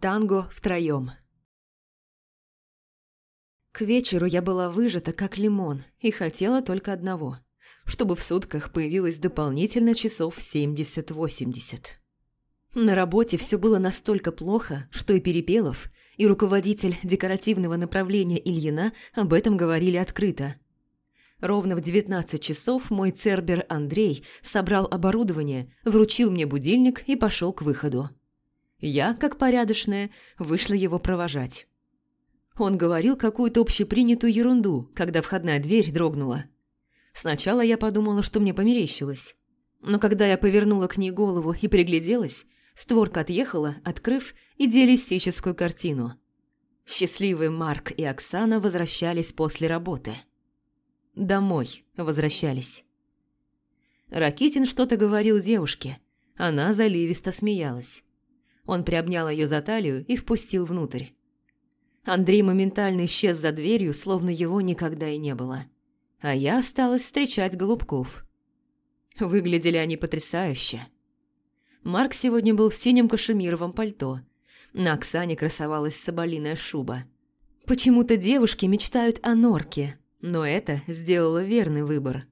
Танго втроем. К вечеру я была выжата, как лимон, и хотела только одного – чтобы в сутках появилось дополнительно часов 70-80. На работе все было настолько плохо, что и Перепелов, и руководитель декоративного направления Ильина об этом говорили открыто. Ровно в 19 часов мой цербер Андрей собрал оборудование, вручил мне будильник и пошел к выходу. Я, как порядочная, вышла его провожать. Он говорил какую-то общепринятую ерунду, когда входная дверь дрогнула. Сначала я подумала, что мне померещилось. Но когда я повернула к ней голову и пригляделась, створка отъехала, открыв идеалистическую картину. Счастливые Марк и Оксана возвращались после работы. Домой возвращались. Ракитин что-то говорил девушке. Она заливисто смеялась. Он приобнял ее за талию и впустил внутрь. Андрей моментально исчез за дверью, словно его никогда и не было. А я осталась встречать голубков. Выглядели они потрясающе. Марк сегодня был в синем кашемировом пальто. На Оксане красовалась соболиная шуба. Почему-то девушки мечтают о норке, но это сделала верный выбор.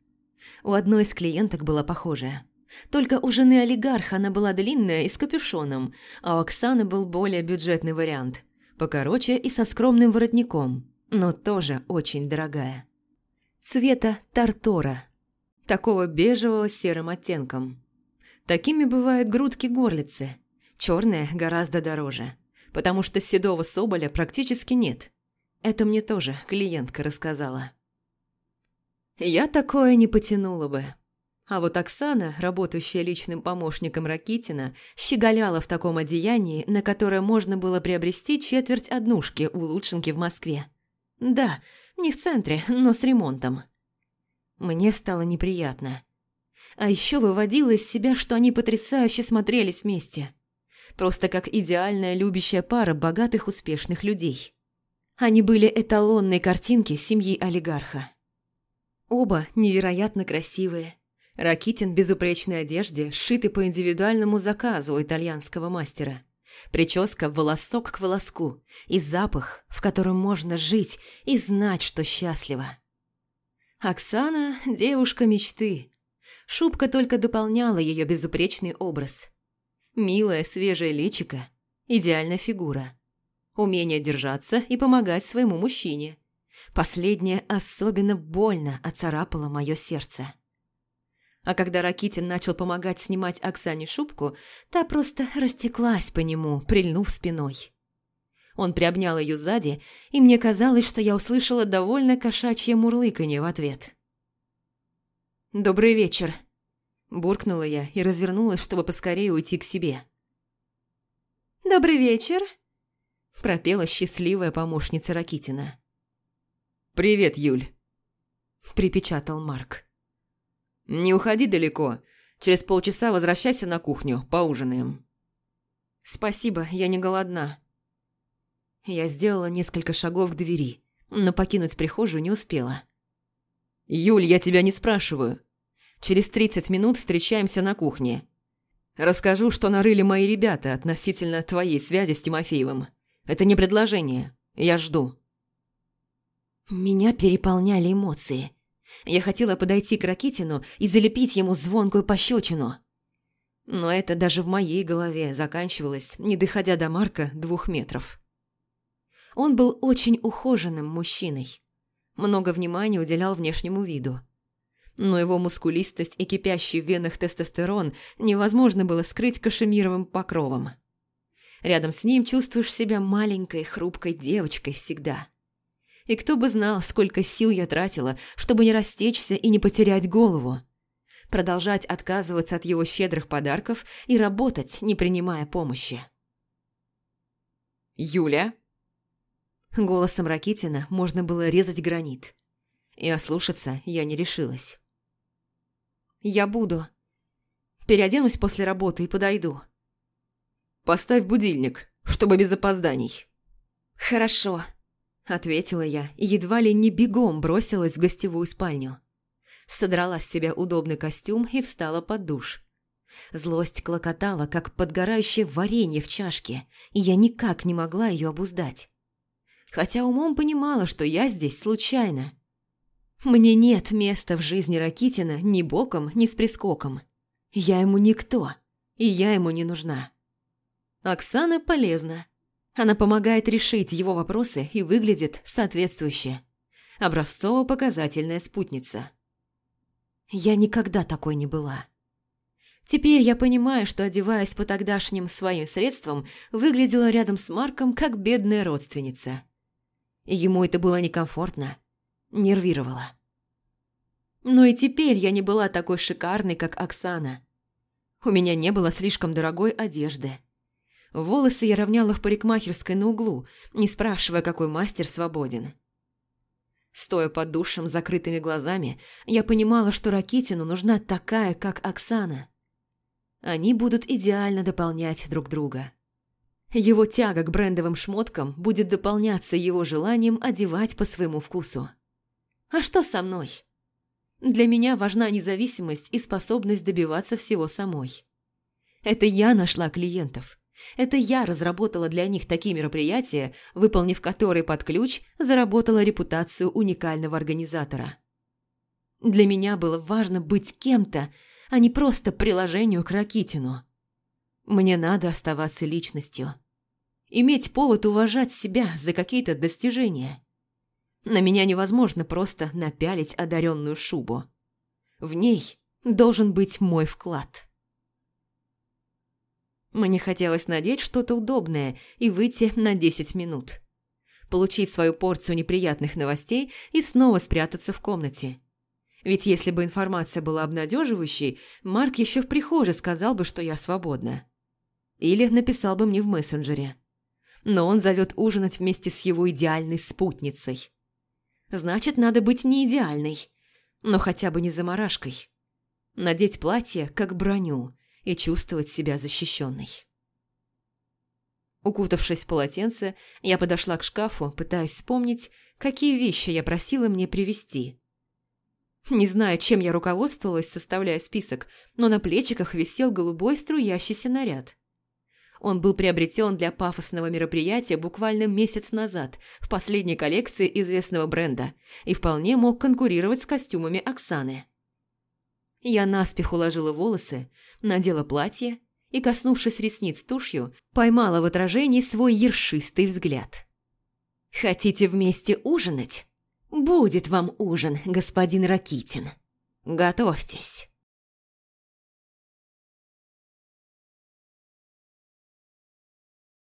У одной из клиенток была похожая. Только у жены олигарха она была длинная и с капюшоном, а у Оксаны был более бюджетный вариант. Покороче и со скромным воротником, но тоже очень дорогая. Цвета тартора. Такого бежевого серым оттенком. Такими бывают грудки горлицы. Черная гораздо дороже. Потому что седого соболя практически нет. Это мне тоже клиентка рассказала. Я такое не потянула бы. А вот Оксана, работающая личным помощником Ракитина, щеголяла в таком одеянии, на которое можно было приобрести четверть однушки у Лучшинки в Москве. Да, не в центре, но с ремонтом. Мне стало неприятно. А еще выводило из себя, что они потрясающе смотрелись вместе. Просто как идеальная любящая пара богатых успешных людей. Они были эталонной картинки семьи олигарха. Оба невероятно красивые, Ракитин в безупречной одежде, сшитый по индивидуальному заказу итальянского мастера. Прическа волосок к волоску и запах, в котором можно жить и знать, что счастлива. Оксана – девушка мечты. Шубка только дополняла ее безупречный образ. Милая, свежая личика, идеальная фигура. Умение держаться и помогать своему мужчине. Последнее особенно больно оцарапало мое сердце. А когда Ракитин начал помогать снимать Оксане шубку, та просто растеклась по нему, прильнув спиной. Он приобнял ее сзади, и мне казалось, что я услышала довольно кошачье мурлыканье в ответ. «Добрый вечер», – буркнула я и развернулась, чтобы поскорее уйти к себе. «Добрый вечер», – пропела счастливая помощница Ракитина. «Привет, Юль», – припечатал Марк. «Не уходи далеко. Через полчаса возвращайся на кухню, поужинаем». «Спасибо, я не голодна». Я сделала несколько шагов к двери, но покинуть прихожую не успела. «Юль, я тебя не спрашиваю. Через тридцать минут встречаемся на кухне. Расскажу, что нарыли мои ребята относительно твоей связи с Тимофеевым. Это не предложение. Я жду». Меня переполняли эмоции. Я хотела подойти к Ракитину и залепить ему звонкую пощечину. Но это даже в моей голове заканчивалось, не доходя до Марка двух метров. Он был очень ухоженным мужчиной. Много внимания уделял внешнему виду. Но его мускулистость и кипящий в венах тестостерон невозможно было скрыть кашемировым покровом. Рядом с ним чувствуешь себя маленькой, хрупкой девочкой всегда. И кто бы знал, сколько сил я тратила, чтобы не растечься и не потерять голову. Продолжать отказываться от его щедрых подарков и работать, не принимая помощи. «Юля?» Голосом Ракитина можно было резать гранит. И ослушаться я не решилась. «Я буду. Переоденусь после работы и подойду». «Поставь будильник, чтобы без опозданий». «Хорошо», Ответила я и едва ли не бегом бросилась в гостевую спальню. Содрала с себя удобный костюм и встала под душ. Злость клокотала, как подгорающее варенье в чашке, и я никак не могла ее обуздать. Хотя умом понимала, что я здесь случайно. Мне нет места в жизни Ракитина ни боком, ни с прискоком. Я ему никто, и я ему не нужна. Оксана полезна. Она помогает решить его вопросы и выглядит соответствующе. Образцово-показательная спутница. Я никогда такой не была. Теперь я понимаю, что, одеваясь по тогдашним своим средствам, выглядела рядом с Марком как бедная родственница. Ему это было некомфортно, нервировало. Но и теперь я не была такой шикарной, как Оксана. У меня не было слишком дорогой одежды. Волосы я равняла в парикмахерской на углу, не спрашивая, какой мастер свободен. Стоя под душем с закрытыми глазами, я понимала, что Ракитину нужна такая, как Оксана. Они будут идеально дополнять друг друга. Его тяга к брендовым шмоткам будет дополняться его желанием одевать по своему вкусу. А что со мной? Для меня важна независимость и способность добиваться всего самой. Это я нашла клиентов. Это я разработала для них такие мероприятия, выполнив которые под ключ, заработала репутацию уникального организатора. Для меня было важно быть кем-то, а не просто приложению к Ракитину. Мне надо оставаться личностью. Иметь повод уважать себя за какие-то достижения. На меня невозможно просто напялить одаренную шубу. В ней должен быть мой вклад. Мне хотелось надеть что-то удобное и выйти на 10 минут. Получить свою порцию неприятных новостей и снова спрятаться в комнате. Ведь если бы информация была обнадеживающей, Марк еще в прихожей сказал бы, что я свободна. Или написал бы мне в мессенджере. Но он зовет ужинать вместе с его идеальной спутницей. Значит, надо быть не идеальной, но хотя бы не заморашкой. Надеть платье, как броню, и чувствовать себя защищенной. Укутавшись в полотенце, я подошла к шкафу, пытаясь вспомнить, какие вещи я просила мне привезти. Не знаю, чем я руководствовалась, составляя список, но на плечиках висел голубой струящийся наряд. Он был приобретен для пафосного мероприятия буквально месяц назад в последней коллекции известного бренда и вполне мог конкурировать с костюмами Оксаны. Я наспех уложила волосы, надела платье и, коснувшись ресниц тушью, поймала в отражении свой ершистый взгляд. «Хотите вместе ужинать? Будет вам ужин, господин Ракитин. Готовьтесь».